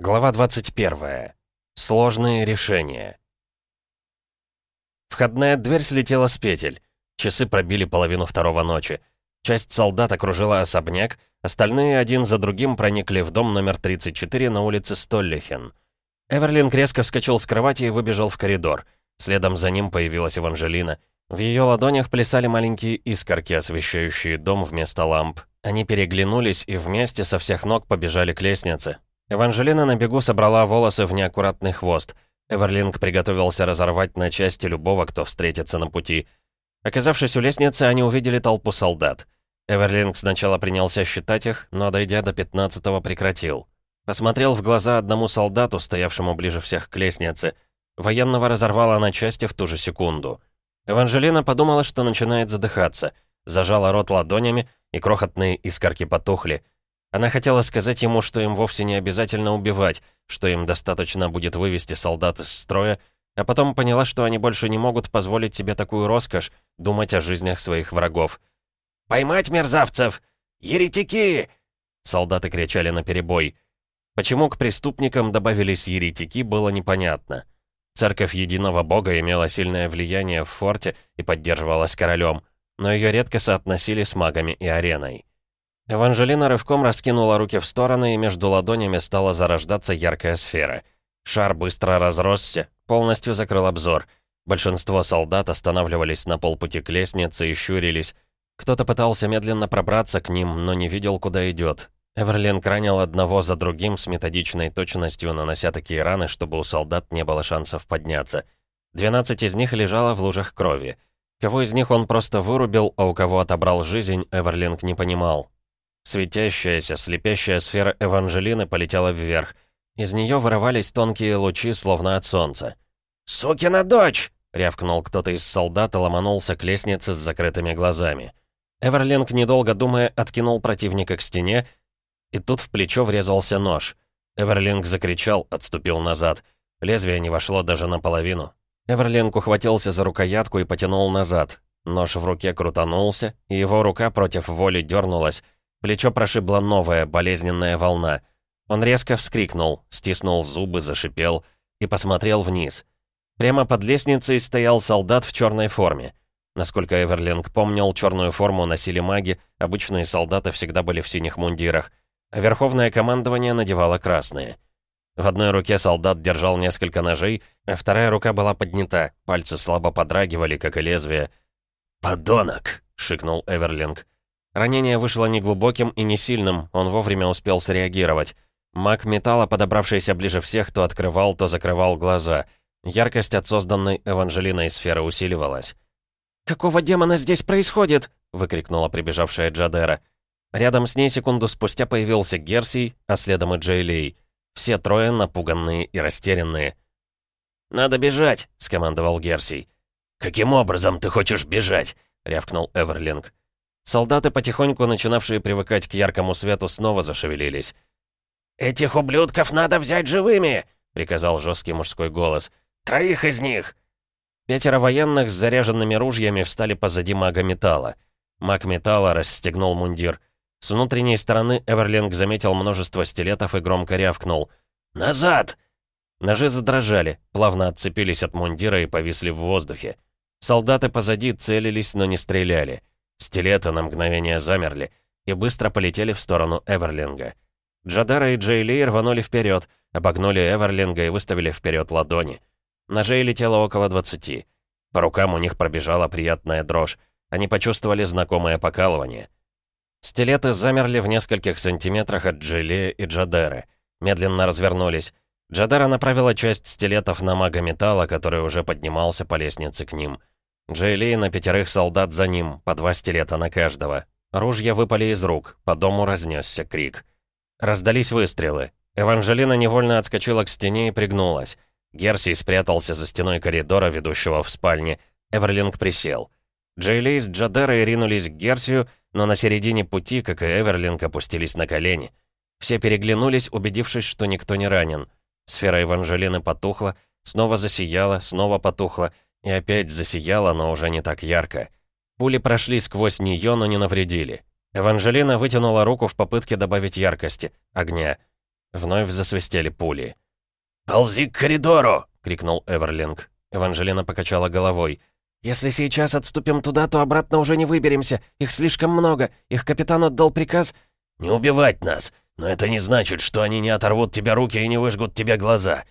Глава 21. Сложные решения. Входная дверь слетела с петель. Часы пробили половину второго ночи. Часть солдат окружила особняк, остальные один за другим проникли в дом номер 34 на улице Столлихен. Эверлинг резко вскочил с кровати и выбежал в коридор. Следом за ним появилась Эванжелина. В ее ладонях плясали маленькие искорки, освещающие дом вместо ламп. Они переглянулись и вместе со всех ног побежали к лестнице. Эванжелина на бегу собрала волосы в неаккуратный хвост. Эверлинг приготовился разорвать на части любого, кто встретится на пути. Оказавшись у лестницы, они увидели толпу солдат. Эверлинг сначала принялся считать их, но, дойдя до пятнадцатого, прекратил. Посмотрел в глаза одному солдату, стоявшему ближе всех к лестнице. Военного разорвало на части в ту же секунду. Эванжелина подумала, что начинает задыхаться. Зажала рот ладонями, и крохотные искорки потухли. Она хотела сказать ему, что им вовсе не обязательно убивать, что им достаточно будет вывести солдат из строя, а потом поняла, что они больше не могут позволить себе такую роскошь думать о жизнях своих врагов. «Поймать мерзавцев! Еретики!» Солдаты кричали наперебой. Почему к преступникам добавились еретики, было непонятно. Церковь Единого Бога имела сильное влияние в форте и поддерживалась королем, но ее редко соотносили с магами и ареной. Эванжелина рывком раскинула руки в стороны, и между ладонями стала зарождаться яркая сфера. Шар быстро разросся, полностью закрыл обзор. Большинство солдат останавливались на полпути к лестнице и щурились. Кто-то пытался медленно пробраться к ним, но не видел, куда идет. Эверлин ранил одного за другим с методичной точностью, нанося такие раны, чтобы у солдат не было шансов подняться. 12 из них лежало в лужах крови. Кого из них он просто вырубил, а у кого отобрал жизнь, Эверлинг не понимал. Светящаяся, слепящая сфера Эванжелины полетела вверх. Из нее вырывались тонкие лучи, словно от солнца. «Сукина дочь!» — рявкнул кто-то из солдат и ломанулся к лестнице с закрытыми глазами. Эверлинг, недолго думая, откинул противника к стене, и тут в плечо врезался нож. Эверлинг закричал, отступил назад. Лезвие не вошло даже наполовину. Эверлинг ухватился за рукоятку и потянул назад. Нож в руке крутанулся, и его рука против воли дернулась, Плечо прошибла новая, болезненная волна. Он резко вскрикнул, стиснул зубы, зашипел и посмотрел вниз. Прямо под лестницей стоял солдат в черной форме. Насколько Эверлинг помнил, черную форму носили маги, обычные солдаты всегда были в синих мундирах, а верховное командование надевало красные. В одной руке солдат держал несколько ножей, а вторая рука была поднята, пальцы слабо подрагивали, как и лезвие. «Подонок!» — шикнул Эверлинг. Ранение вышло неглубоким и не сильным, он вовремя успел среагировать. Маг металла, подобравшийся ближе всех, то открывал, то закрывал глаза. Яркость от созданной Эванжелиной сферы усиливалась. «Какого демона здесь происходит?» — выкрикнула прибежавшая Джадера. Рядом с ней секунду спустя появился Герсий, а следом и Джейлей. Все трое напуганные и растерянные. «Надо бежать!» — скомандовал Герсий. «Каким образом ты хочешь бежать?» — рявкнул Эверлинг. Солдаты, потихоньку начинавшие привыкать к яркому свету, снова зашевелились. «Этих ублюдков надо взять живыми!» — приказал жесткий мужской голос. «Троих из них!» Пятеро военных с заряженными ружьями встали позади мага металла. Маг металла расстегнул мундир. С внутренней стороны Эверлинг заметил множество стилетов и громко рявкнул. «Назад!» Ножи задрожали, плавно отцепились от мундира и повисли в воздухе. Солдаты позади целились, но не стреляли. Стилеты на мгновение замерли и быстро полетели в сторону Эверлинга. Джадара и Джейли рванули вперед, обогнули Эверлинга и выставили вперед ладони. Ножей летело около 20. По рукам у них пробежала приятная дрожь. Они почувствовали знакомое покалывание. Стилеты замерли в нескольких сантиметрах от Джейли и Джадеры. Медленно развернулись. Джадара направила часть стилетов на мага металла, который уже поднимался по лестнице к ним. Джейли на пятерых солдат за ним, по два стилета на каждого. Ружья выпали из рук, по дому разнесся крик. Раздались выстрелы. Эванжелина невольно отскочила к стене и пригнулась. Герсий спрятался за стеной коридора, ведущего в спальне. Эверлинг присел. Джейли с Джадерой ринулись к Герсию, но на середине пути, как и Эверлинг, опустились на колени. Все переглянулись, убедившись, что никто не ранен. Сфера Эванжелины потухла, снова засияла, снова потухла — и опять засияла, но уже не так ярко. Пули прошли сквозь нее, но не навредили. Эванжелина вытянула руку в попытке добавить яркости, огня. Вновь засвистели пули. «Ползи к коридору!» — крикнул Эверлинг. Эванжелина покачала головой. «Если сейчас отступим туда, то обратно уже не выберемся. Их слишком много. Их капитан отдал приказ...» «Не убивать нас, но это не значит, что они не оторвут тебе руки и не выжгут тебе глаза».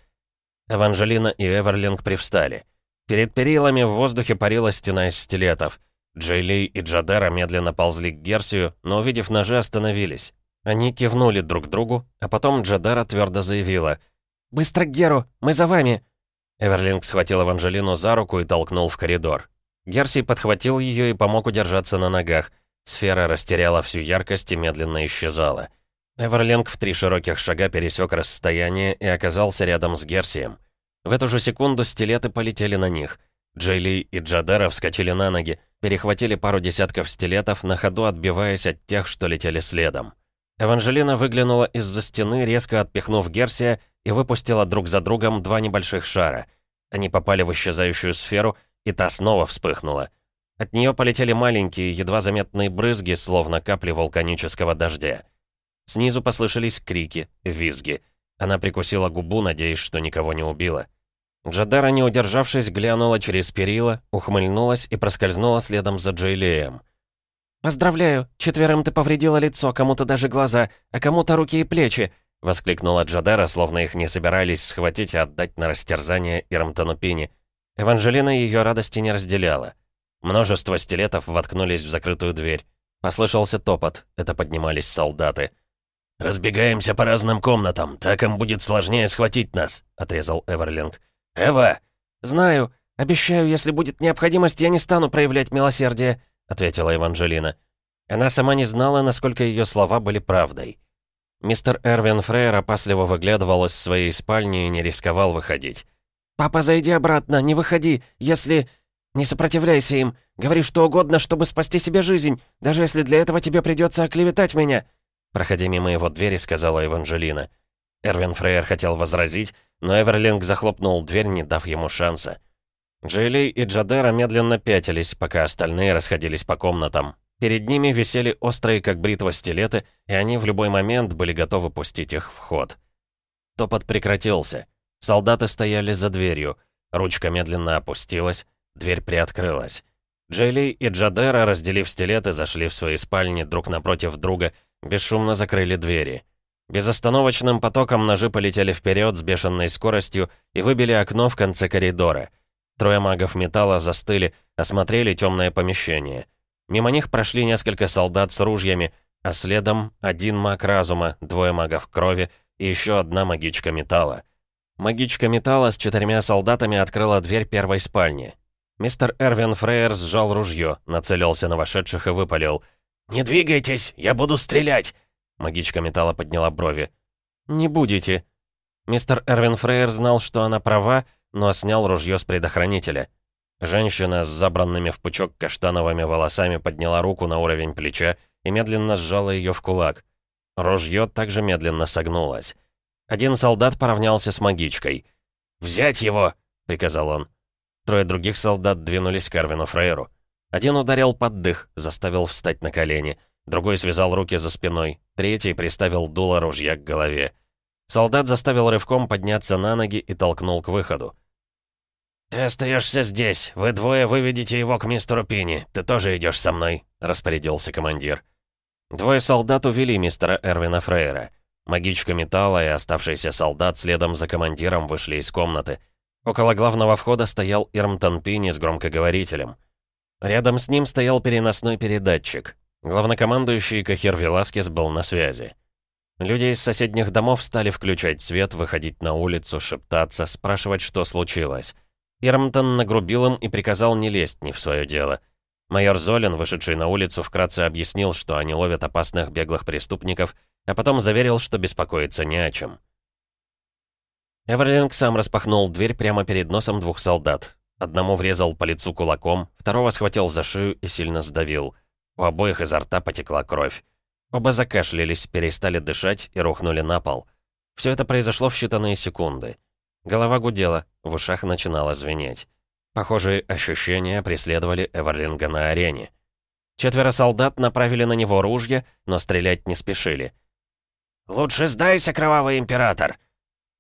Эванжелина и Эверлинг привстали. Перед перилами в воздухе парила стена из стилетов. Джейли и Джадера медленно ползли к Герсию, но, увидев ножи, остановились. Они кивнули друг другу, а потом Джадера твердо заявила. «Быстро к Геру! Мы за вами!» Эверлинг схватил Эванжелину за руку и толкнул в коридор. Герсий подхватил ее и помог удержаться на ногах. Сфера растеряла всю яркость и медленно исчезала. Эверлинг в три широких шага пересек расстояние и оказался рядом с Герсием. В эту же секунду стилеты полетели на них. Джейли и Джадера вскочили на ноги, перехватили пару десятков стилетов, на ходу отбиваясь от тех, что летели следом. Эванжелина выглянула из-за стены, резко отпихнув Герсия, и выпустила друг за другом два небольших шара. Они попали в исчезающую сферу, и та снова вспыхнула. От нее полетели маленькие, едва заметные брызги, словно капли вулканического дождя. Снизу послышались крики, визги. Она прикусила губу, надеясь, что никого не убила. Джадара, не удержавшись, глянула через перила, ухмыльнулась и проскользнула следом за Джейлеем. «Поздравляю, четверым ты повредила лицо, кому-то даже глаза, а кому-то руки и плечи. — воскликнула Джадера, словно их не собирались схватить и отдать на растерзание Ирамтону Пини. Эванжелина ее радости не разделяла. Множество стилетов воткнулись в закрытую дверь. Послышался топот, это поднимались солдаты. «Разбегаемся по разным комнатам, так им будет сложнее схватить нас», — отрезал Эверлинг. «Эва!» «Знаю. Обещаю, если будет необходимость, я не стану проявлять милосердие», — ответила Эванжелина. Она сама не знала, насколько ее слова были правдой. Мистер Эрвин Фрейер опасливо выглядывал из своей спальни и не рисковал выходить. «Папа, зайди обратно, не выходи, если... Не сопротивляйся им. Говори что угодно, чтобы спасти себе жизнь, даже если для этого тебе придется оклеветать меня». «Проходи мимо его двери», — сказала Эванжелина. Эрвин Фрейер хотел возразить, но Эверлинг захлопнул дверь, не дав ему шанса. Джейли и Джадера медленно пятились, пока остальные расходились по комнатам. Перед ними висели острые, как бритва, стилеты, и они в любой момент были готовы пустить их в ход. Топот прекратился. Солдаты стояли за дверью. Ручка медленно опустилась, дверь приоткрылась. Джейли и Джадера, разделив стилеты, зашли в свои спальни друг напротив друга, бесшумно закрыли двери. Безостановочным потоком ножи полетели вперед с бешеной скоростью и выбили окно в конце коридора. Трое магов металла застыли, осмотрели темное помещение — Мимо них прошли несколько солдат с ружьями, а следом один маг разума, двое магов крови и еще одна магичка металла. Магичка металла с четырьмя солдатами открыла дверь первой спальни. Мистер Эрвин Фрейер сжал ружье, нацелился на вошедших и выпалил. «Не двигайтесь, я буду стрелять!» Магичка металла подняла брови. «Не будете». Мистер Эрвин Фрейер знал, что она права, но снял ружье с предохранителя. Женщина с забранными в пучок каштановыми волосами подняла руку на уровень плеча и медленно сжала ее в кулак. Ружье также медленно согнулось. Один солдат поравнялся с магичкой. «Взять его!» — приказал он. Трое других солдат двинулись к Эрвину Фрейру. Один ударил под дых, заставил встать на колени. Другой связал руки за спиной. Третий приставил дуло ружья к голове. Солдат заставил рывком подняться на ноги и толкнул к выходу. «Ты остаешься здесь. Вы двое выведите его к мистеру Пини. Ты тоже идешь со мной», — распорядился командир. Двое солдат увели мистера Эрвина Фрейера. Магичка металла и оставшийся солдат следом за командиром вышли из комнаты. Около главного входа стоял Ирмтон Пини с громкоговорителем. Рядом с ним стоял переносной передатчик. Главнокомандующий Кахир Веласкес был на связи. Люди из соседних домов стали включать свет, выходить на улицу, шептаться, спрашивать, что случилось. Ирмтон нагрубил им и приказал не лезть не в свое дело. Майор Золин, вышедший на улицу, вкратце объяснил, что они ловят опасных беглых преступников, а потом заверил, что беспокоиться не о чем. Эверлинг сам распахнул дверь прямо перед носом двух солдат. Одному врезал по лицу кулаком, второго схватил за шею и сильно сдавил. У обоих изо рта потекла кровь. Оба закашлялись, перестали дышать и рухнули на пол. Все это произошло в считанные секунды. Голова гудела, в ушах начинало звенеть. Похожие ощущения преследовали Эверлинга на арене. Четверо солдат направили на него ружья, но стрелять не спешили. «Лучше сдайся, кровавый император!»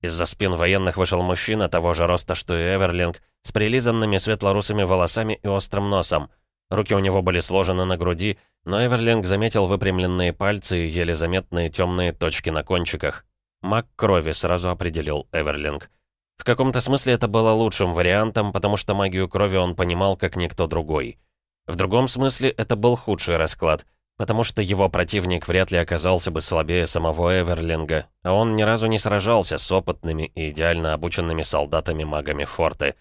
Из-за спин военных вышел мужчина того же роста, что и Эверлинг, с прилизанными светло-русыми волосами и острым носом. Руки у него были сложены на груди, но Эверлинг заметил выпрямленные пальцы и еле заметные темные точки на кончиках. Маг крови сразу определил Эверлинг. В каком-то смысле это было лучшим вариантом, потому что магию крови он понимал, как никто другой. В другом смысле это был худший расклад, потому что его противник вряд ли оказался бы слабее самого Эверлинга, а он ни разу не сражался с опытными и идеально обученными солдатами-магами Форты.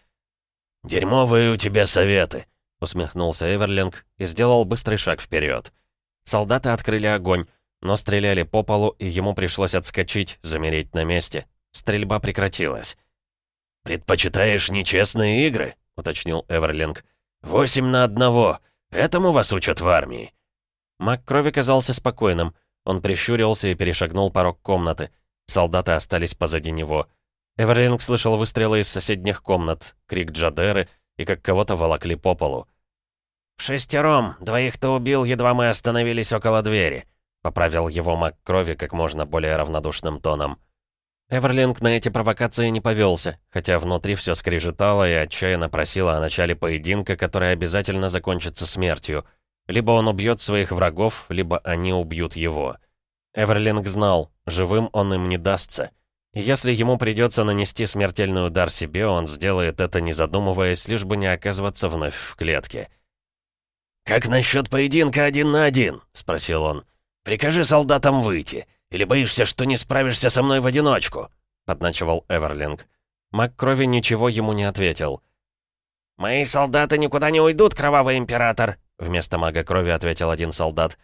«Дерьмовые у тебя советы», — усмехнулся Эверлинг и сделал быстрый шаг вперед. Солдаты открыли огонь, но стреляли по полу, и ему пришлось отскочить, замереть на месте. Стрельба прекратилась. «Предпочитаешь нечестные игры?» — уточнил Эверлинг. «Восемь на одного. Этому вас учат в армии». Маг крови казался спокойным. Он прищурился и перешагнул порог комнаты. Солдаты остались позади него. Эверлинг слышал выстрелы из соседних комнат, крик Джадеры и как кого-то волокли по полу. «В шестером. Двоих то убил, едва мы остановились около двери», — поправил его маг крови как можно более равнодушным тоном. Эверлинг на эти провокации не повелся, хотя внутри все скрежетало и отчаянно просило о начале поединка, который обязательно закончится смертью. Либо он убьет своих врагов, либо они убьют его. Эверлинг знал, живым он им не дастся. Если ему придется нанести смертельный удар себе, он сделает это не задумываясь, лишь бы не оказываться вновь в клетке. «Как насчет поединка один на один?» — спросил он. «Прикажи солдатам выйти. Или боишься, что не справишься со мной в одиночку?» — подначивал Эверлинг. Мак крови ничего ему не ответил. «Мои солдаты никуда не уйдут, кровавый император!» Вместо мага крови ответил один солдат.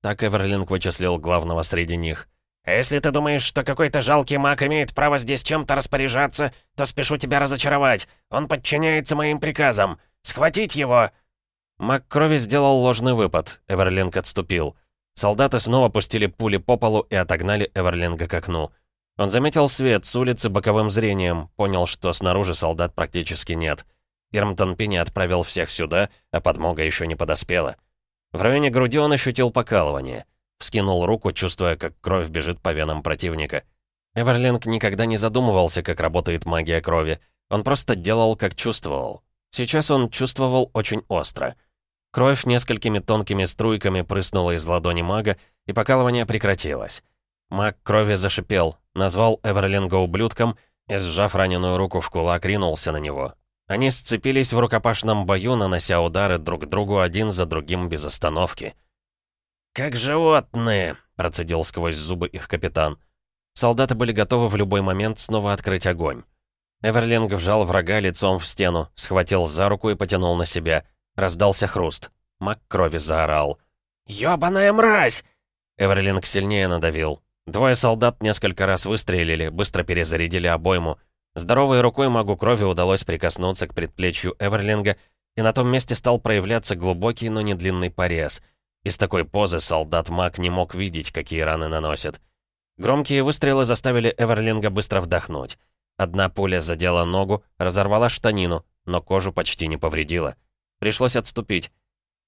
Так Эверлинг вычислил главного среди них. А если ты думаешь, что какой-то жалкий маг имеет право здесь чем-то распоряжаться, то спешу тебя разочаровать. Он подчиняется моим приказам. Схватить его!» Маг крови сделал ложный выпад. Эверлинг отступил. Солдаты снова пустили пули по полу и отогнали Эверлинга к окну. Он заметил свет с улицы боковым зрением, понял, что снаружи солдат практически нет. Ирмтон Пини отправил всех сюда, а подмога еще не подоспела. В районе груди он ощутил покалывание. Вскинул руку, чувствуя, как кровь бежит по венам противника. Эверлинг никогда не задумывался, как работает магия крови. Он просто делал, как чувствовал. Сейчас он чувствовал очень остро. Кровь несколькими тонкими струйками прыснула из ладони мага, и покалывание прекратилось. Маг крови зашипел, назвал Эверлинга ублюдком и, сжав раненую руку в кулак, ринулся на него. Они сцепились в рукопашном бою, нанося удары друг другу один за другим без остановки. «Как животные!» — процедил сквозь зубы их капитан. Солдаты были готовы в любой момент снова открыть огонь. Эверлинг вжал врага лицом в стену, схватил за руку и потянул на себя. Раздался хруст. Мак крови заорал. «Ёбаная мразь!» Эверлинг сильнее надавил. Двое солдат несколько раз выстрелили, быстро перезарядили обойму. Здоровой рукой магу крови удалось прикоснуться к предплечью Эверлинга, и на том месте стал проявляться глубокий, но не длинный порез — из такой позы солдат-маг не мог видеть, какие раны наносят. Громкие выстрелы заставили Эверлинга быстро вдохнуть. Одна пуля задела ногу, разорвала штанину, но кожу почти не повредила. Пришлось отступить.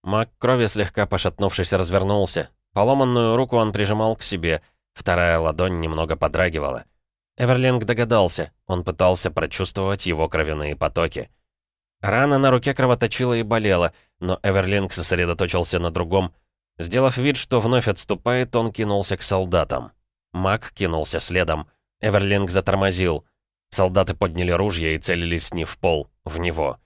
Маг крови, слегка пошатнувшись, развернулся. Поломанную руку он прижимал к себе, вторая ладонь немного подрагивала. Эверлинг догадался, он пытался прочувствовать его кровяные потоки. Рана на руке кровоточила и болела, но Эверлинг сосредоточился на другом — Сделав вид, что вновь отступает, он кинулся к солдатам. Мак кинулся следом. Эверлинг затормозил. Солдаты подняли ружья и целились не в пол, в него.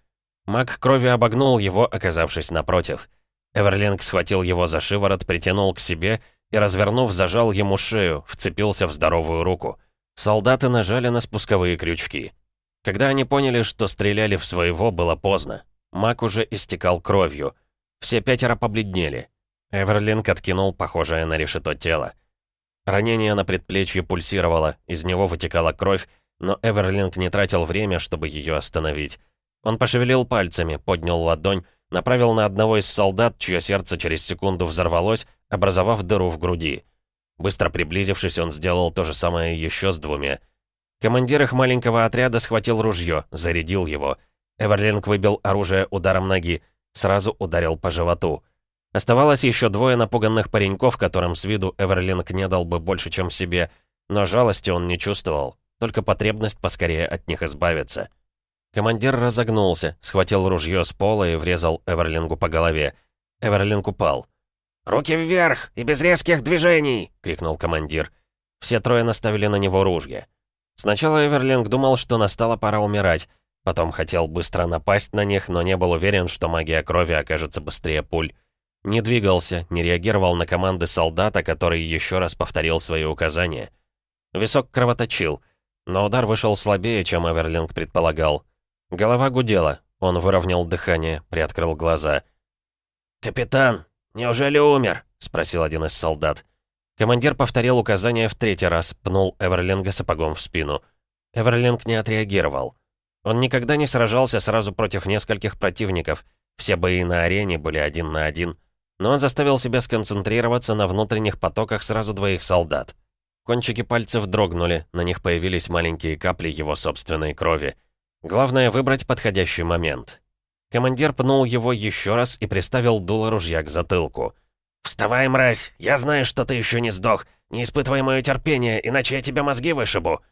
Маг крови обогнул его, оказавшись напротив. Эверлинг схватил его за шиворот, притянул к себе и, развернув, зажал ему шею, вцепился в здоровую руку. Солдаты нажали на спусковые крючки. Когда они поняли, что стреляли в своего, было поздно. Маг уже истекал кровью. Все пятеро побледнели. Эверлинг откинул похожее на решето тело. Ранение на предплечье пульсировало, из него вытекала кровь, но Эверлинг не тратил время, чтобы ее остановить. Он пошевелил пальцами, поднял ладонь, направил на одного из солдат, чье сердце через секунду взорвалось, образовав дыру в груди. Быстро приблизившись, он сделал то же самое еще с двумя. Командир их маленького отряда схватил ружье, зарядил его. Эверлинг выбил оружие ударом ноги, сразу ударил по животу. Оставалось еще двое напуганных пареньков, которым с виду Эверлинг не дал бы больше, чем себе, но жалости он не чувствовал, только потребность поскорее от них избавиться. Командир разогнулся, схватил ружье с пола и врезал Эверлингу по голове. Эверлинг упал. «Руки вверх и без резких движений!» — крикнул командир. Все трое наставили на него ружья. Сначала Эверлинг думал, что настала пора умирать, потом хотел быстро напасть на них, но не был уверен, что магия крови окажется быстрее пуль. Не двигался, не реагировал на команды солдата, который еще раз повторил свои указания. Висок кровоточил, но удар вышел слабее, чем Эверлинг предполагал. Голова гудела, он выровнял дыхание, приоткрыл глаза. «Капитан, неужели умер?» — спросил один из солдат. Командир повторил указание в третий раз, пнул Эверлинга сапогом в спину. Эверлинг не отреагировал. Он никогда не сражался сразу против нескольких противников. Все бои на арене были один на один — но он заставил себя сконцентрироваться на внутренних потоках сразу двоих солдат. Кончики пальцев дрогнули, на них появились маленькие капли его собственной крови. Главное — выбрать подходящий момент. Командир пнул его еще раз и приставил дуло ружья к затылку. «Вставай, мразь! Я знаю, что ты еще не сдох. Не испытывай мое терпение, иначе я тебе мозги вышибу.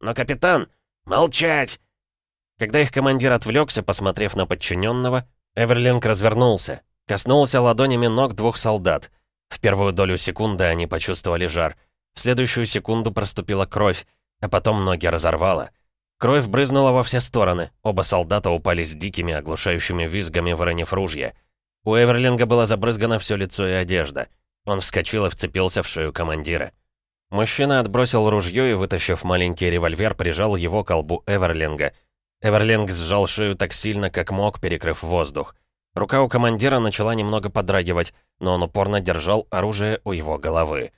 Но, капитан, молчать!» Когда их командир отвлекся, посмотрев на подчиненного, Эверлинг развернулся. Коснулся ладонями ног двух солдат. В первую долю секунды они почувствовали жар. В следующую секунду проступила кровь, а потом ноги разорвало. Кровь брызнула во все стороны. Оба солдата упали с дикими, оглушающими визгами, выронив ружья. У Эверлинга было забрызгано все лицо и одежда. Он вскочил и вцепился в шею командира. Мужчина отбросил ружье и, вытащив маленький револьвер, прижал его к колбу Эверлинга. Эверлинг сжал шею так сильно, как мог, перекрыв воздух. Рука у командира начала немного подрагивать, но он упорно держал оружие у его головы.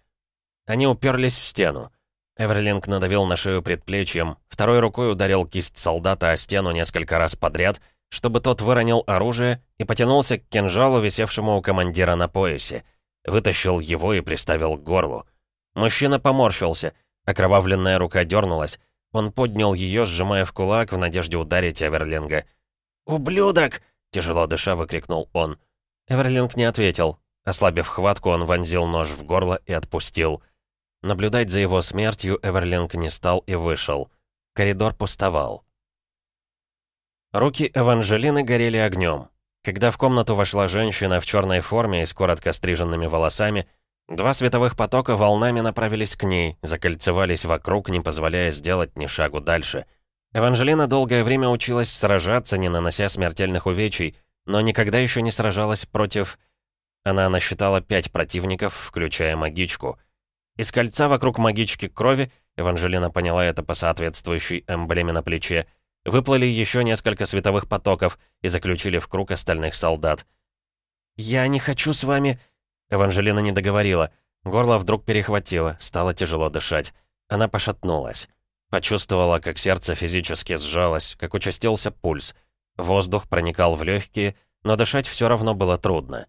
Они уперлись в стену. Эверлинг надавил на шею предплечьем, второй рукой ударил кисть солдата о стену несколько раз подряд, чтобы тот выронил оружие и потянулся к кинжалу, висевшему у командира на поясе. Вытащил его и приставил к горлу. Мужчина поморщился, окровавленная рука дернулась. Он поднял ее, сжимая в кулак, в надежде ударить Эверлинга. «Ублюдок!» Тяжело дыша выкрикнул он. Эверлинг не ответил. Ослабив хватку, он вонзил нож в горло и отпустил. Наблюдать за его смертью Эверлинг не стал и вышел. Коридор пустовал. Руки Эванжелины горели огнем. Когда в комнату вошла женщина в черной форме и с коротко стриженными волосами, два световых потока волнами направились к ней, закольцевались вокруг, не позволяя сделать ни шагу дальше — Эванжелина долгое время училась сражаться, не нанося смертельных увечий, но никогда еще не сражалась против... Она насчитала пять противников, включая магичку. Из кольца вокруг магички крови, Эванжелина поняла это по соответствующей эмблеме на плече, выплыли еще несколько световых потоков и заключили в круг остальных солдат. «Я не хочу с вами...» Эванжелина не договорила. Горло вдруг перехватило, стало тяжело дышать. Она пошатнулась. Почувствовала, как сердце физически сжалось, как участился пульс. Воздух проникал в легкие, но дышать все равно было трудно.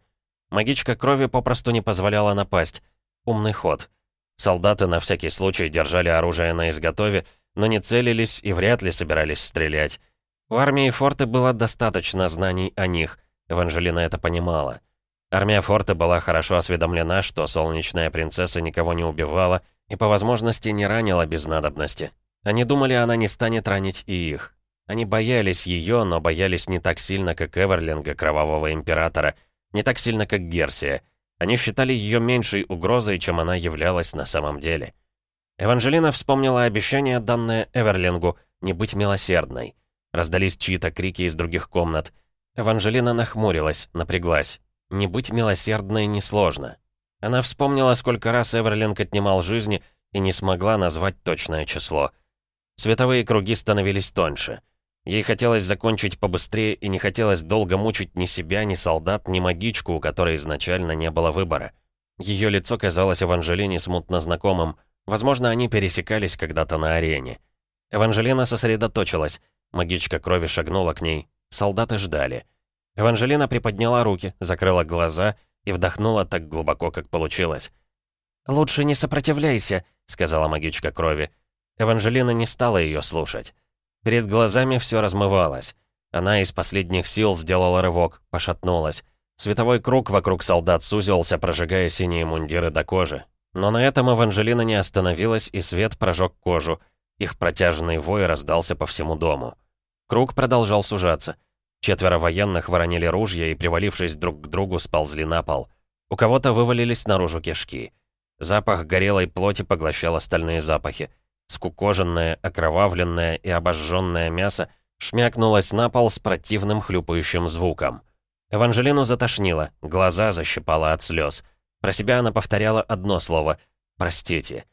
Магичка крови попросту не позволяла напасть. Умный ход. Солдаты на всякий случай держали оружие на изготове, но не целились и вряд ли собирались стрелять. У армии Форты было достаточно знаний о них, Эванжелина это понимала. Армия Форты была хорошо осведомлена, что солнечная принцесса никого не убивала и по возможности не ранила без надобности. Они думали, она не станет ранить и их. Они боялись ее, но боялись не так сильно, как Эверлинга, Кровавого Императора, не так сильно, как Герсия. Они считали ее меньшей угрозой, чем она являлась на самом деле. Эванжелина вспомнила обещание, данное Эверлингу, не быть милосердной. Раздались чьи-то крики из других комнат. Эванжелина нахмурилась, напряглась. Не быть милосердной несложно. Она вспомнила, сколько раз Эверлинг отнимал жизни и не смогла назвать точное число — Световые круги становились тоньше. Ей хотелось закончить побыстрее и не хотелось долго мучить ни себя, ни солдат, ни магичку, у которой изначально не было выбора. Ее лицо казалось Эванжелине смутно знакомым. Возможно, они пересекались когда-то на арене. Эванжелина сосредоточилась. Магичка крови шагнула к ней. Солдаты ждали. Эванжелина приподняла руки, закрыла глаза и вдохнула так глубоко, как получилось. «Лучше не сопротивляйся», — сказала магичка крови. Эванжелина не стала ее слушать. Перед глазами все размывалось. Она из последних сил сделала рывок, пошатнулась. Световой круг вокруг солдат сузился, прожигая синие мундиры до кожи. Но на этом Эванжелина не остановилась, и свет прожег кожу. Их протяжный вой раздался по всему дому. Круг продолжал сужаться. Четверо военных воронили ружья и, привалившись друг к другу, сползли на пол. У кого-то вывалились наружу кишки. Запах горелой плоти поглощал остальные запахи. Скукоженное, окровавленное и обожженное мясо шмякнулось на пол с противным хлюпающим звуком. Эванжелину затошнило, глаза защипало от слез. Про себя она повторяла одно слово «Простите».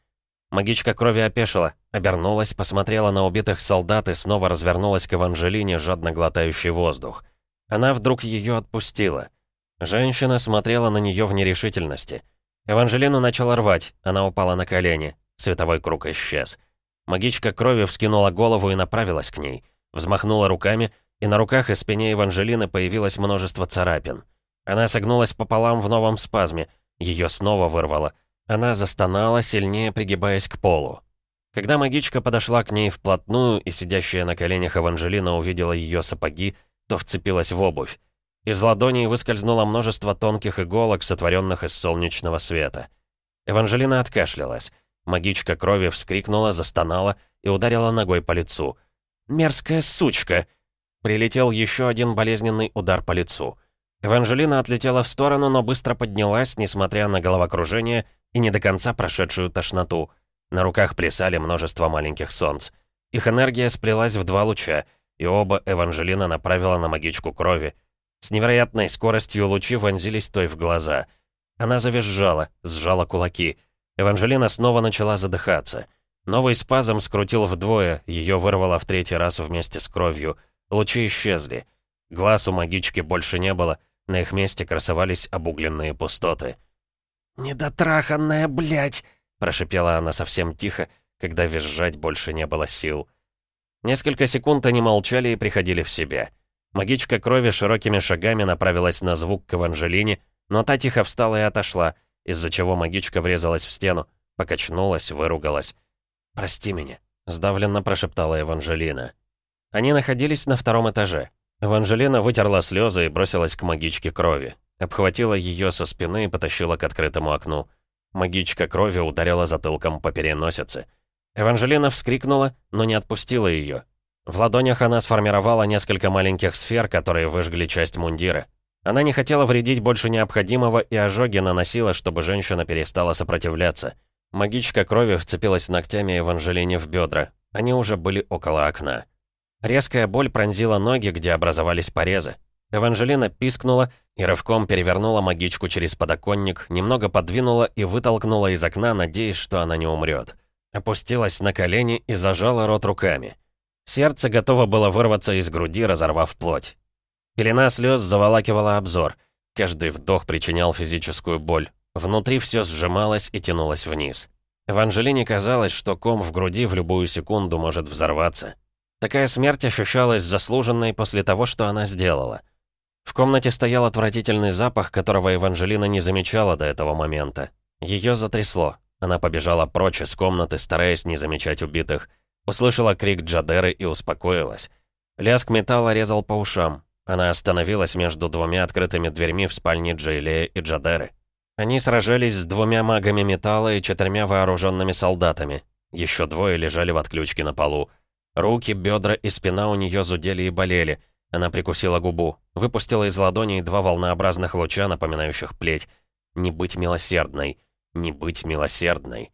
Магичка крови опешила, обернулась, посмотрела на убитых солдат и снова развернулась к Эванжелине, жадно глотающей воздух. Она вдруг ее отпустила. Женщина смотрела на нее в нерешительности. Эванжелину начала рвать, она упала на колени. Световой круг исчез. Магичка крови вскинула голову и направилась к ней. Взмахнула руками, и на руках и спине Эванжелины появилось множество царапин. Она согнулась пополам в новом спазме. Ее снова вырвало. Она застонала, сильнее пригибаясь к полу. Когда магичка подошла к ней вплотную, и сидящая на коленях Эванжелина увидела ее сапоги, то вцепилась в обувь. Из ладоней выскользнуло множество тонких иголок, сотворенных из солнечного света. Эванжелина откашлялась. Магичка крови вскрикнула, застонала и ударила ногой по лицу. «Мерзкая сучка!» Прилетел еще один болезненный удар по лицу. Эванжелина отлетела в сторону, но быстро поднялась, несмотря на головокружение и не до конца прошедшую тошноту. На руках плясали множество маленьких солнц. Их энергия сплелась в два луча, и оба Эванжелина направила на магичку крови. С невероятной скоростью лучи вонзились той в глаза. Она завизжала, сжала кулаки. Эванжелина снова начала задыхаться. Новый спазм скрутил вдвое, ее вырвало в третий раз вместе с кровью. Лучи исчезли. Глаз у магички больше не было, на их месте красовались обугленные пустоты. «Недотраханная, блядь!» — прошипела она совсем тихо, когда визжать больше не было сил. Несколько секунд они молчали и приходили в себя. Магичка крови широкими шагами направилась на звук к Эванжелине, но та тихо встала и отошла, из-за чего магичка врезалась в стену, покачнулась, выругалась. «Прости меня», — сдавленно прошептала Эванжелина. Они находились на втором этаже. Эванжелина вытерла слезы и бросилась к магичке крови. Обхватила ее со спины и потащила к открытому окну. Магичка крови ударила затылком по переносице. Эванжелина вскрикнула, но не отпустила ее. В ладонях она сформировала несколько маленьких сфер, которые выжгли часть мундира. Она не хотела вредить больше необходимого и ожоги наносила, чтобы женщина перестала сопротивляться. Магичка крови вцепилась ногтями Эванжелине в бедра. Они уже были около окна. Резкая боль пронзила ноги, где образовались порезы. Эванжелина пискнула и рывком перевернула магичку через подоконник, немного подвинула и вытолкнула из окна, надеясь, что она не умрет. Опустилась на колени и зажала рот руками. Сердце готово было вырваться из груди, разорвав плоть. Пелена слез заволакивала обзор. Каждый вдох причинял физическую боль. Внутри все сжималось и тянулось вниз. Эванжелине казалось, что ком в груди в любую секунду может взорваться. Такая смерть ощущалась заслуженной после того, что она сделала. В комнате стоял отвратительный запах, которого Эванжелина не замечала до этого момента. Ее затрясло. Она побежала прочь из комнаты, стараясь не замечать убитых. Услышала крик Джадеры и успокоилась. Лязг металла резал по ушам. Она остановилась между двумя открытыми дверьми в спальне Джейлея и Джадеры. Они сражались с двумя магами металла и четырьмя вооруженными солдатами. Еще двое лежали в отключке на полу. Руки, бедра и спина у нее зудели и болели. Она прикусила губу, выпустила из ладоней два волнообразных луча, напоминающих плеть. «Не быть милосердной! Не быть милосердной!»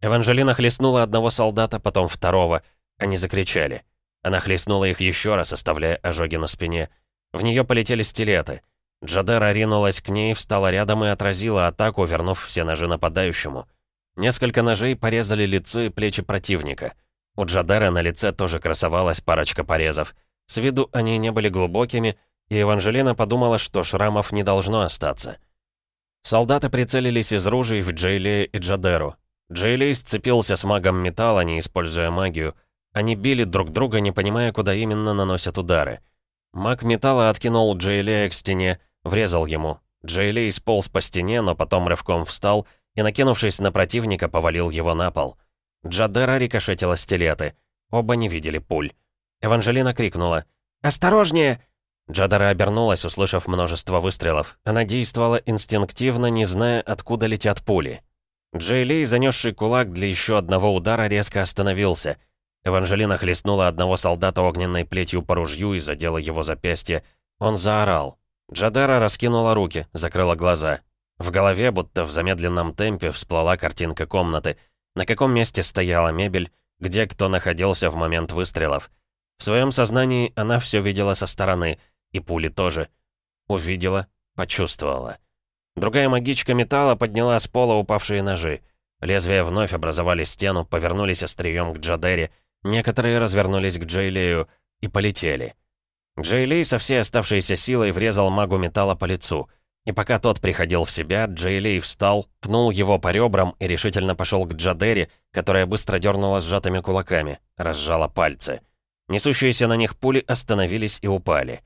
Эванжелина хлестнула одного солдата, потом второго. Они закричали. Она хлестнула их еще раз, оставляя ожоги на спине. В нее полетели стилеты. Джадера ринулась к ней, встала рядом и отразила атаку, вернув все ножи нападающему. Несколько ножей порезали лицо и плечи противника. У Джадера на лице тоже красовалась парочка порезов. С виду они не были глубокими, и Эванжелина подумала, что шрамов не должно остаться. Солдаты прицелились из ружей в Джейли и Джадеру. Джейли сцепился с магом металла, не используя магию. Они били друг друга, не понимая, куда именно наносят удары. Маг металла откинул Джейлея к стене, врезал ему. Джейлей сполз по стене, но потом рывком встал и, накинувшись на противника, повалил его на пол. Джадера рикошетила стилеты. Оба не видели пуль. Эванжелина крикнула. «Осторожнее!» Джадара обернулась, услышав множество выстрелов. Она действовала инстинктивно, не зная, откуда летят пули. Джей Ли, занесший кулак для еще одного удара, резко остановился. Эванжелина хлестнула одного солдата огненной плетью по ружью и задела его запястье. Он заорал. Джадара раскинула руки, закрыла глаза. В голове, будто в замедленном темпе, всплыла картинка комнаты. На каком месте стояла мебель, где кто находился в момент выстрелов. В своем сознании она все видела со стороны, и пули тоже. Увидела, почувствовала. Другая магичка металла подняла с пола упавшие ножи. Лезвия вновь образовали стену, повернулись острием к Джадере, некоторые развернулись к Джейлею и полетели. Джейлей со всей оставшейся силой врезал магу металла по лицу. И пока тот приходил в себя, Джейлей встал, пнул его по ребрам и решительно пошел к Джадере, которая быстро дернула сжатыми кулаками, разжала пальцы. Несущиеся на них пули остановились и упали.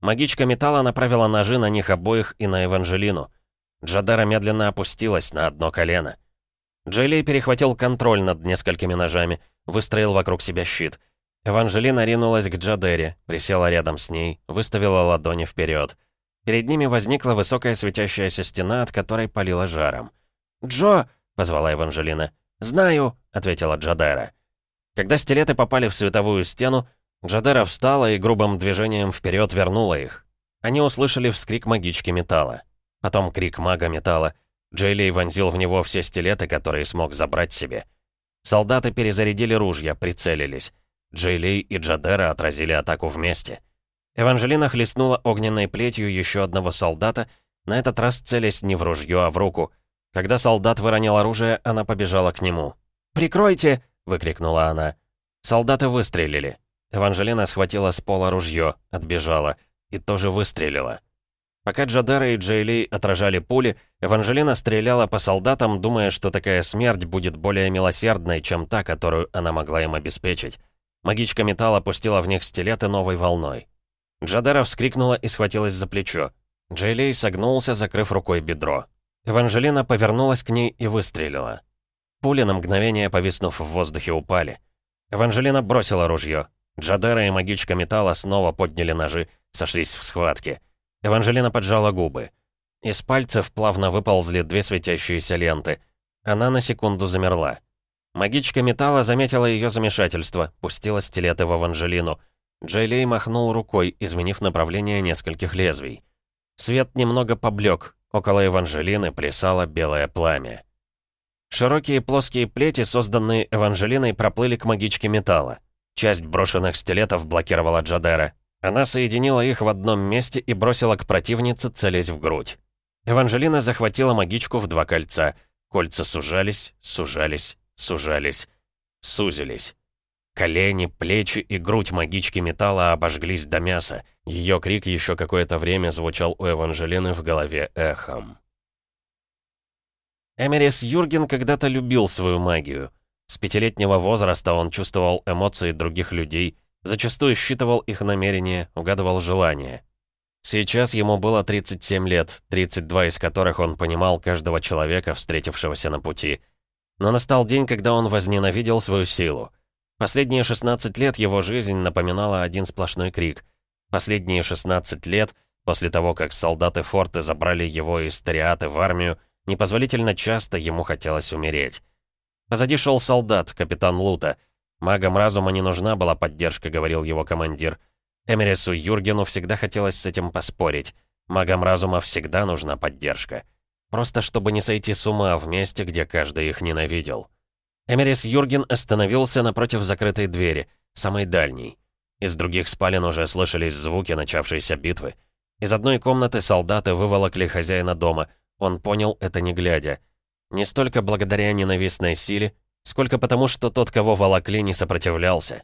Магичка металла направила ножи на них обоих и на Эванжелину. Джадара медленно опустилась на одно колено. Джейлей перехватил контроль над несколькими ножами, выстроил вокруг себя щит. Эванжелина ринулась к Джадере, присела рядом с ней, выставила ладони вперед. Перед ними возникла высокая светящаяся стена, от которой палила жаром. «Джо!» — позвала Эванжелина. «Знаю!» — ответила Джадера. Когда стилеты попали в световую стену, Джадера встала и грубым движением вперед вернула их. Они услышали вскрик магички металла. Потом крик мага металла. Джейлей вонзил в него все стилеты, которые смог забрать себе. Солдаты перезарядили ружья, прицелились. Джейлей и Джадера отразили атаку вместе. Эванжелина хлестнула огненной плетью еще одного солдата, на этот раз целясь не в ружье, а в руку. Когда солдат выронил оружие, она побежала к нему. «Прикройте!» — выкрикнула она. Солдаты выстрелили. Эванжелина схватила с пола ружье, отбежала и тоже выстрелила. Пока Джадера и Джейли отражали пули, Эванжелина стреляла по солдатам, думая, что такая смерть будет более милосердной, чем та, которую она могла им обеспечить. Магичка металла пустила в них стилеты новой волной. Джадера вскрикнула и схватилась за плечо. Джейлей согнулся, закрыв рукой бедро. Эванжелина повернулась к ней и выстрелила. Пули на мгновение, повиснув в воздухе, упали. Эванжелина бросила ружье. Джадера и магичка металла снова подняли ножи, сошлись в схватке. Эванжелина поджала губы. Из пальцев плавно выползли две светящиеся ленты. Она на секунду замерла. Магичка металла заметила ее замешательство, пустила стилеты в Эванжелину. Джейлей махнул рукой, изменив направление нескольких лезвий. Свет немного поблек, около Эванжелины плясало белое пламя. Широкие плоские плети, созданные Эванжелиной, проплыли к магичке металла. Часть брошенных стилетов блокировала Джадера. Она соединила их в одном месте и бросила к противнице, целясь в грудь. Эванжелина захватила магичку в два кольца. Кольца сужались, сужались, сужались, сузились. Колени, плечи и грудь магички металла обожглись до мяса. Ее крик еще какое-то время звучал у Эванжелины в голове эхом. Эмерис Юрген когда-то любил свою магию. С пятилетнего возраста он чувствовал эмоции других людей, зачастую считывал их намерения, угадывал желания. Сейчас ему было 37 лет, 32 из которых он понимал каждого человека, встретившегося на пути. Но настал день, когда он возненавидел свою силу. Последние 16 лет его жизнь напоминала один сплошной крик. Последние 16 лет, после того, как солдаты форта забрали его из Тариаты в армию, непозволительно часто ему хотелось умереть. Позади шел солдат, капитан Лута. Магам разума не нужна была поддержка, говорил его командир. Эмерису Юргену всегда хотелось с этим поспорить. Магам разума всегда нужна поддержка. Просто чтобы не сойти с ума в месте, где каждый их ненавидел. Эмерис Юрген остановился напротив закрытой двери, самой дальней. Из других спален уже слышались звуки начавшейся битвы. Из одной комнаты солдаты выволокли хозяина дома. Он понял это не глядя. Не столько благодаря ненавистной силе, сколько потому, что тот, кого волокли, не сопротивлялся.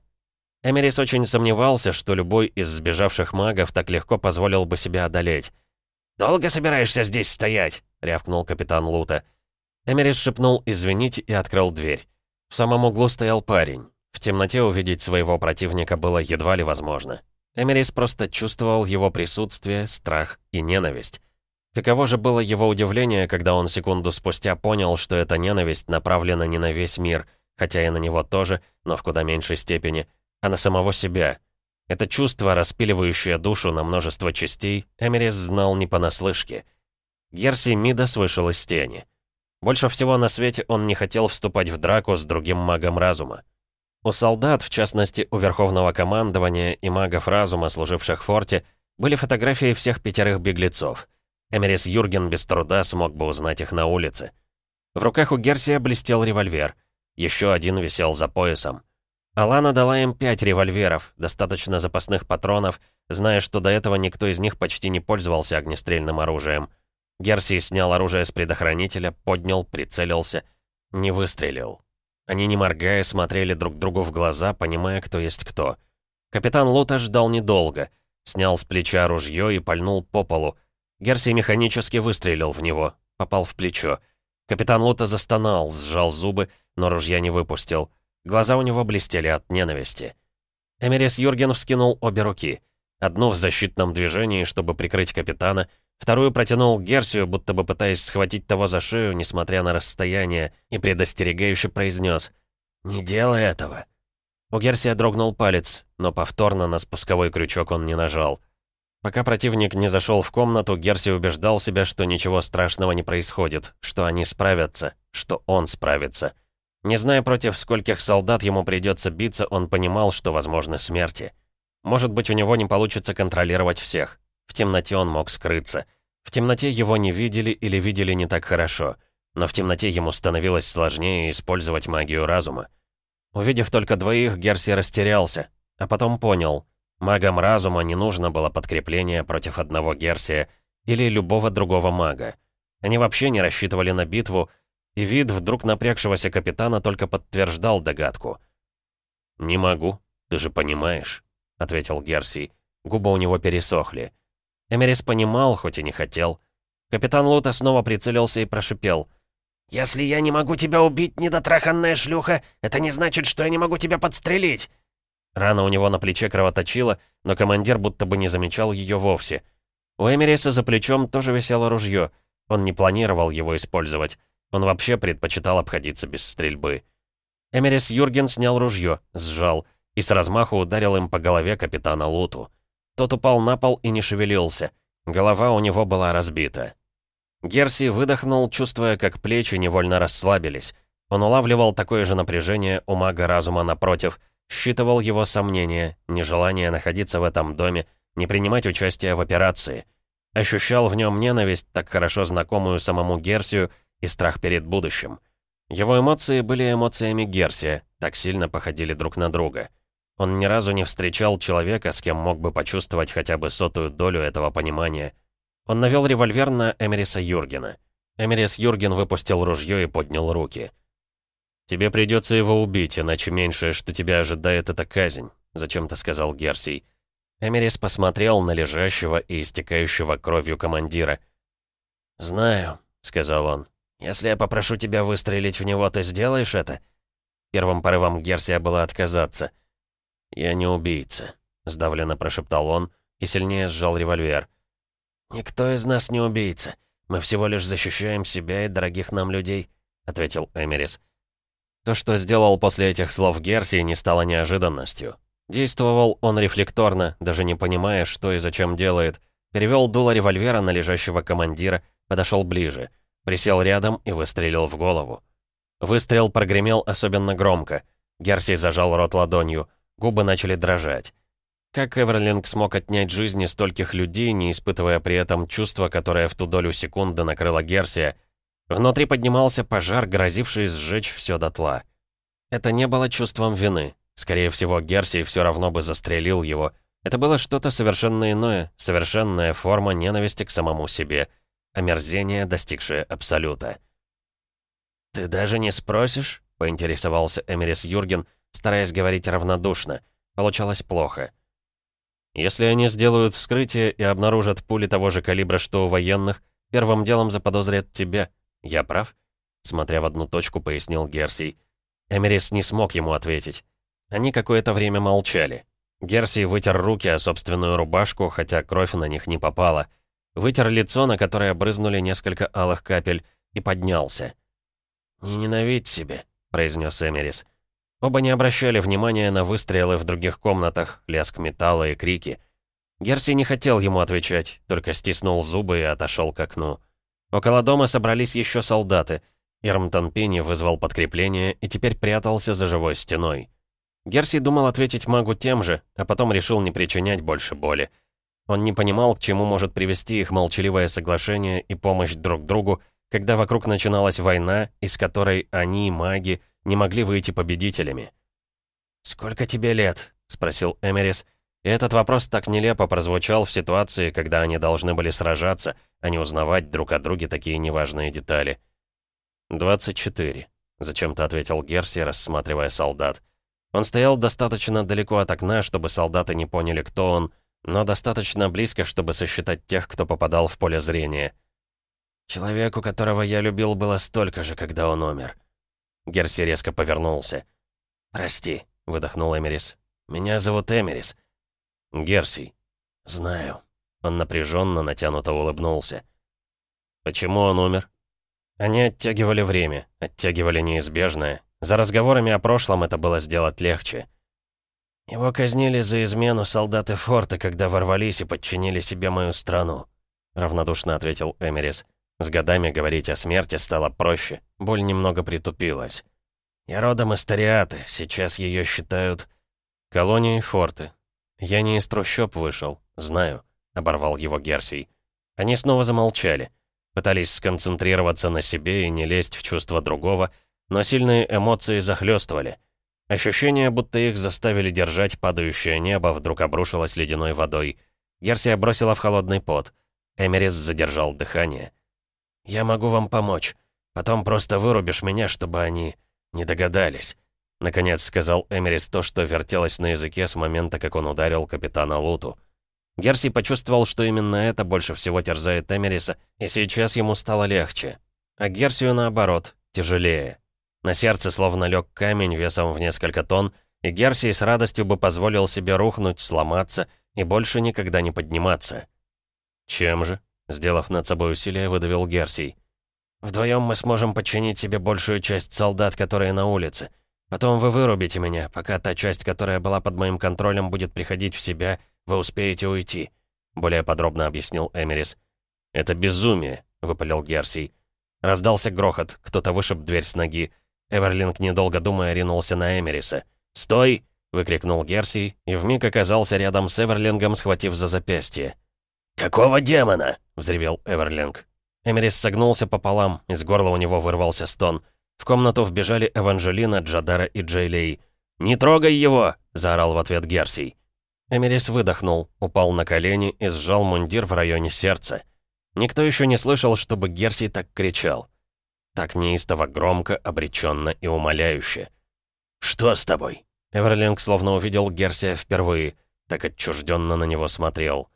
Эмерис очень сомневался, что любой из сбежавших магов так легко позволил бы себя одолеть. «Долго собираешься здесь стоять?» — рявкнул капитан Лута. Эмерис шепнул «извините» и открыл дверь. В самом углу стоял парень. В темноте увидеть своего противника было едва ли возможно. Эмерис просто чувствовал его присутствие, страх и ненависть. Каково же было его удивление, когда он секунду спустя понял, что эта ненависть направлена не на весь мир, хотя и на него тоже, но в куда меньшей степени, а на самого себя. Это чувство, распиливающее душу на множество частей, Эмерис знал не понаслышке. Герси Мидас вышел из тени. Больше всего на свете он не хотел вступать в драку с другим магом разума. У солдат, в частности у Верховного командования и магов разума, служивших в форте, были фотографии всех пятерых беглецов. Эмерис Юрген без труда смог бы узнать их на улице. В руках у Герсия блестел револьвер. Еще один висел за поясом. Алана дала им пять револьверов, достаточно запасных патронов, зная, что до этого никто из них почти не пользовался огнестрельным оружием. Герси снял оружие с предохранителя, поднял, прицелился. Не выстрелил. Они, не моргая, смотрели друг другу в глаза, понимая, кто есть кто. Капитан Лута ждал недолго. Снял с плеча ружье и пальнул по полу. Герси механически выстрелил в него. Попал в плечо. Капитан Лута застонал, сжал зубы, но ружья не выпустил. Глаза у него блестели от ненависти. Эмерис Юрген вскинул обе руки. Одну в защитном движении, чтобы прикрыть капитана, вторую протянул Герсию, будто бы пытаясь схватить того за шею, несмотря на расстояние, и предостерегающе произнес «Не делай этого». У Герсия дрогнул палец, но повторно на спусковой крючок он не нажал. Пока противник не зашел в комнату, Герси убеждал себя, что ничего страшного не происходит, что они справятся, что он справится. Не зная против скольких солдат ему придется биться, он понимал, что возможны смерти. Может быть, у него не получится контролировать всех. В темноте он мог скрыться. В темноте его не видели или видели не так хорошо. Но в темноте ему становилось сложнее использовать магию разума. Увидев только двоих, Герси растерялся, а потом понял. Магам разума не нужно было подкрепление против одного Герсия или любого другого мага. Они вообще не рассчитывали на битву, и вид вдруг напрягшегося капитана только подтверждал догадку. «Не могу, ты же понимаешь», — ответил Герси. Губы у него пересохли. Эмерис понимал, хоть и не хотел. Капитан Лута снова прицелился и прошипел. «Если я не могу тебя убить, недотраханная шлюха, это не значит, что я не могу тебя подстрелить!» Рана у него на плече кровоточила, но командир будто бы не замечал ее вовсе. У Эмериса за плечом тоже висело ружье. Он не планировал его использовать. Он вообще предпочитал обходиться без стрельбы. Эмерис Юрген снял ружье, сжал и с размаху ударил им по голове капитана Луту. Тот упал на пол и не шевелился. Голова у него была разбита. Герси выдохнул, чувствуя, как плечи невольно расслабились. Он улавливал такое же напряжение у мага разума напротив, считывал его сомнения, нежелание находиться в этом доме, не принимать участие в операции. Ощущал в нем ненависть, так хорошо знакомую самому Герсию, и страх перед будущим. Его эмоции были эмоциями Герсия, так сильно походили друг на друга. Он ни разу не встречал человека, с кем мог бы почувствовать хотя бы сотую долю этого понимания. Он навел револьвер на Эмериса Юргена. Эмерис Юрген выпустил ружье и поднял руки. «Тебе придется его убить, иначе меньшее, что тебя ожидает, это казнь», — зачем-то сказал Герсий. Эмерис посмотрел на лежащего и истекающего кровью командира. «Знаю», — сказал он. «Если я попрошу тебя выстрелить в него, ты сделаешь это?» Первым порывом Герсия было отказаться. «Я не убийца», — сдавленно прошептал он и сильнее сжал револьвер. «Никто из нас не убийца. Мы всего лишь защищаем себя и дорогих нам людей», — ответил Эмерис. То, что сделал после этих слов Герсии, не стало неожиданностью. Действовал он рефлекторно, даже не понимая, что и зачем делает. Перевел дуло револьвера на лежащего командира, подошел ближе — Присел рядом и выстрелил в голову. Выстрел прогремел особенно громко. Герси зажал рот ладонью. Губы начали дрожать. Как Эверлинг смог отнять жизни стольких людей, не испытывая при этом чувства, которое в ту долю секунды накрыло Герсия? Внутри поднимался пожар, грозивший сжечь все дотла. Это не было чувством вины. Скорее всего, Герсий все равно бы застрелил его. Это было что-то совершенно иное, совершенная форма ненависти к самому себе — омерзение, достигшее абсолюта. «Ты даже не спросишь?» — поинтересовался Эмерис Юрген, стараясь говорить равнодушно. Получалось плохо. «Если они сделают вскрытие и обнаружат пули того же калибра, что у военных, первым делом заподозрят тебя. Я прав?» Смотря в одну точку, пояснил Герсий. Эмерис не смог ему ответить. Они какое-то время молчали. Герсий вытер руки о собственную рубашку, хотя кровь на них не попала — Вытер лицо, на которое брызнули несколько алых капель, и поднялся. «Не ненавидь себе», — произнес Эмерис. Оба не обращали внимания на выстрелы в других комнатах, лязг металла и крики. Герси не хотел ему отвечать, только стиснул зубы и отошел к окну. Около дома собрались еще солдаты. Ирмтон Пенни вызвал подкрепление и теперь прятался за живой стеной. Герси думал ответить магу тем же, а потом решил не причинять больше боли. Он не понимал, к чему может привести их молчаливое соглашение и помощь друг другу, когда вокруг начиналась война, из которой они, маги, не могли выйти победителями. «Сколько тебе лет?» — спросил Эмерис. И этот вопрос так нелепо прозвучал в ситуации, когда они должны были сражаться, а не узнавать друг о друге такие неважные детали. «24», — зачем-то ответил Герси, рассматривая солдат. Он стоял достаточно далеко от окна, чтобы солдаты не поняли, кто он, но достаточно близко, чтобы сосчитать тех, кто попадал в поле зрения. «Человеку, которого я любил, было столько же, когда он умер». Герси резко повернулся. «Прости», — выдохнул Эмерис. «Меня зовут Эмерис». «Герси». «Знаю». Он напряженно, натянуто улыбнулся. «Почему он умер?» Они оттягивали время, оттягивали неизбежное. За разговорами о прошлом это было сделать легче. Его казнили за измену солдаты форта, когда ворвались и подчинили себе мою страну», — равнодушно ответил Эмерис. С годами говорить о смерти стало проще, боль немного притупилась. «Я родом из Тариаты, сейчас ее считают...» «Колонией форты. Я не из трущоб вышел, знаю», — оборвал его Герсий. Они снова замолчали. Пытались сконцентрироваться на себе и не лезть в чувства другого, но сильные эмоции захлестывали. Ощущение, будто их заставили держать падающее небо, вдруг обрушилось ледяной водой. Герсия бросила в холодный пот. Эмерис задержал дыхание. «Я могу вам помочь. Потом просто вырубишь меня, чтобы они не догадались», — наконец сказал Эмерис то, что вертелось на языке с момента, как он ударил капитана Луту. Герси почувствовал, что именно это больше всего терзает Эмериса, и сейчас ему стало легче. А Герсию, наоборот, тяжелее. На сердце словно лег камень весом в несколько тонн, и Герсий с радостью бы позволил себе рухнуть, сломаться и больше никогда не подниматься. «Чем же?» — сделав над собой усилие, выдавил Герсий. «Вдвоем мы сможем подчинить себе большую часть солдат, которые на улице. Потом вы вырубите меня, пока та часть, которая была под моим контролем, будет приходить в себя, вы успеете уйти», — более подробно объяснил Эмерис. «Это безумие», — выпалил Герсий. Раздался грохот, кто-то вышиб дверь с ноги. Эверлинг, недолго думая, ринулся на Эмериса. «Стой!» — выкрикнул Герси, и вмиг оказался рядом с Эверлингом, схватив за запястье. «Какого демона?» — взревел Эверлинг. Эмерис согнулся пополам, из горла у него вырвался стон. В комнату вбежали Эванжелина, Джадара и Джейлей. «Не трогай его!» — заорал в ответ Герсий. Эмерис выдохнул, упал на колени и сжал мундир в районе сердца. Никто еще не слышал, чтобы Герсий так кричал. Так неистово громко, обреченно и умоляюще. «Что с тобой?» Эверлинг словно увидел Герсия впервые, так отчужденно на него смотрел.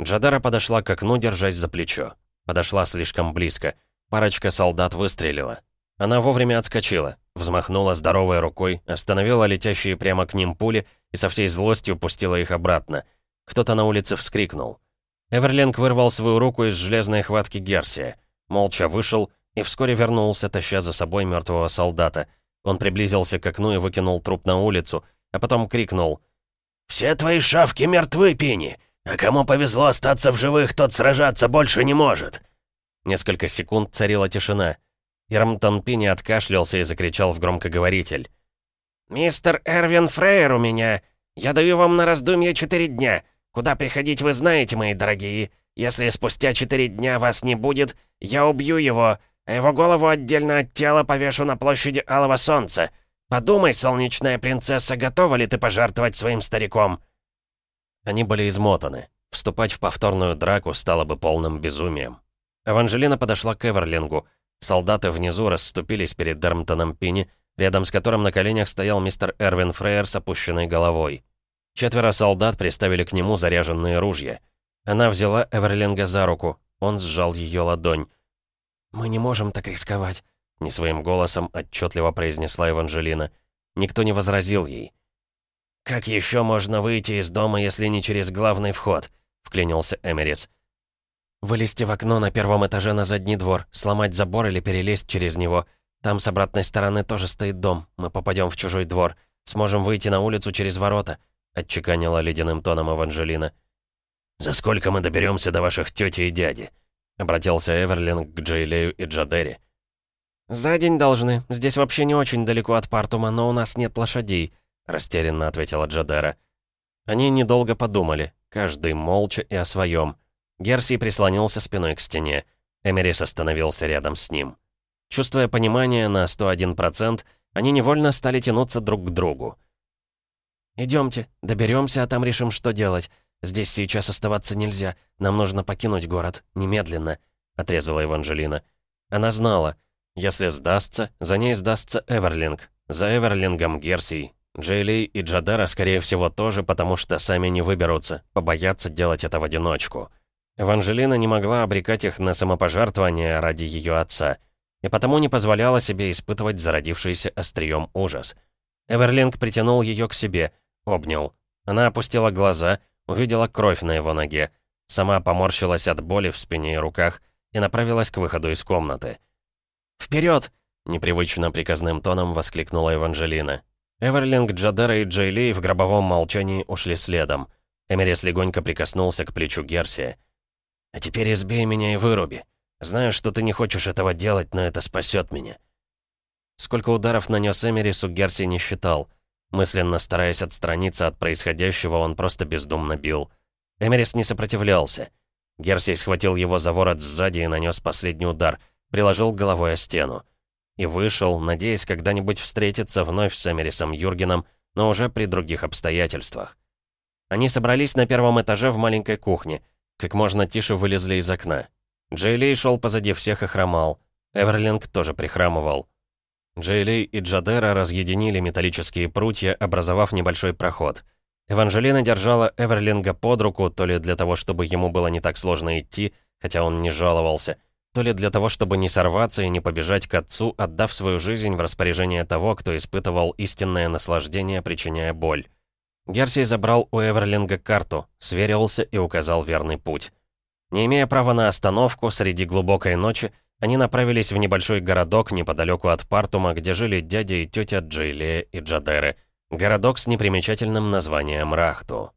Джадара подошла к окну, держась за плечо. Подошла слишком близко. Парочка солдат выстрелила. Она вовремя отскочила, взмахнула здоровой рукой, остановила летящие прямо к ним пули и со всей злостью пустила их обратно. Кто-то на улице вскрикнул. Эверлинг вырвал свою руку из железной хватки Герсия. Молча вышел и вскоре вернулся, таща за собой мертвого солдата. Он приблизился к окну и выкинул труп на улицу, а потом крикнул. «Все твои шавки мертвы, Пини! А кому повезло остаться в живых, тот сражаться больше не может!» Несколько секунд царила тишина. Ирмтон Пини откашлялся и закричал в громкоговоритель. «Мистер Эрвин Фрейер у меня! Я даю вам на раздумье четыре дня. Куда приходить вы знаете, мои дорогие. Если спустя четыре дня вас не будет, я убью его, а его голову отдельно от тела повешу на площади Алого Солнца. Подумай, солнечная принцесса, готова ли ты пожертвовать своим стариком?» Они были измотаны. Вступать в повторную драку стало бы полным безумием. Эванжелина подошла к Эверлингу. Солдаты внизу расступились перед Дермтоном Пини, рядом с которым на коленях стоял мистер Эрвин Фрейер с опущенной головой. Четверо солдат приставили к нему заряженные ружья. Она взяла Эверлинга за руку. Он сжал ее ладонь. «Мы не можем так рисковать», — не своим голосом отчетливо произнесла Эванжелина. Никто не возразил ей. «Как еще можно выйти из дома, если не через главный вход?» — вклинился Эмерис. «Вылезти в окно на первом этаже на задний двор, сломать забор или перелезть через него. Там с обратной стороны тоже стоит дом, мы попадем в чужой двор. Сможем выйти на улицу через ворота», — отчеканила ледяным тоном Эванжелина. «За сколько мы доберемся до ваших тети и дяди?» — обратился Эверлинг к Джейлею и Джадери. «За день должны. Здесь вообще не очень далеко от Партума, но у нас нет лошадей», — растерянно ответила Джадера. Они недолго подумали, каждый молча и о своем. Герси прислонился спиной к стене. Эмерис остановился рядом с ним. Чувствуя понимание на 101%, они невольно стали тянуться друг к другу. «Идемте, доберемся, а там решим, что делать. Здесь сейчас оставаться нельзя. Нам нужно покинуть город. Немедленно», — отрезала Эванжелина. Она знала. Если сдастся, за ней сдастся Эверлинг. За Эверлингом Герсий. Джейли и Джадара, скорее всего, тоже, потому что сами не выберутся, побоятся делать это в одиночку. Эванжелина не могла обрекать их на самопожертвование ради ее отца, и потому не позволяла себе испытывать зародившийся острием ужас. Эверлинг притянул ее к себе, обнял. Она опустила глаза, увидела кровь на его ноге, сама поморщилась от боли в спине и руках и направилась к выходу из комнаты. «Вперед!» — непривычно приказным тоном воскликнула Эванжелина. Эверлинг, Джадера и Джейли в гробовом молчании ушли следом. Эмерис легонько прикоснулся к плечу Герси. «А теперь избей меня и выруби. Знаю, что ты не хочешь этого делать, но это спасет меня». Сколько ударов нанес Эмерису, Герси не считал. Мысленно стараясь отстраниться от происходящего, он просто бездумно бил. Эмерис не сопротивлялся. Герсий схватил его за ворот сзади и нанес последний удар, приложил головой о стену. И вышел, надеясь когда-нибудь встретиться вновь с Эмерисом Юргеном, но уже при других обстоятельствах. Они собрались на первом этаже в маленькой кухне. Как можно тише вылезли из окна. Джейлей шел позади всех и хромал. Эверлинг тоже прихрамывал. Джейлей и Джадера разъединили металлические прутья, образовав небольшой проход. Эванжелина держала Эверлинга под руку, то ли для того, чтобы ему было не так сложно идти, хотя он не жаловался, то ли для того, чтобы не сорваться и не побежать к отцу, отдав свою жизнь в распоряжение того, кто испытывал истинное наслаждение, причиняя боль. Герсий забрал у Эверлинга карту, сверился и указал верный путь. Не имея права на остановку, среди глубокой ночи они направились в небольшой городок неподалеку от Партума, где жили дядя и тетя Джейле и Джадеры. Городок с непримечательным названием Рахту.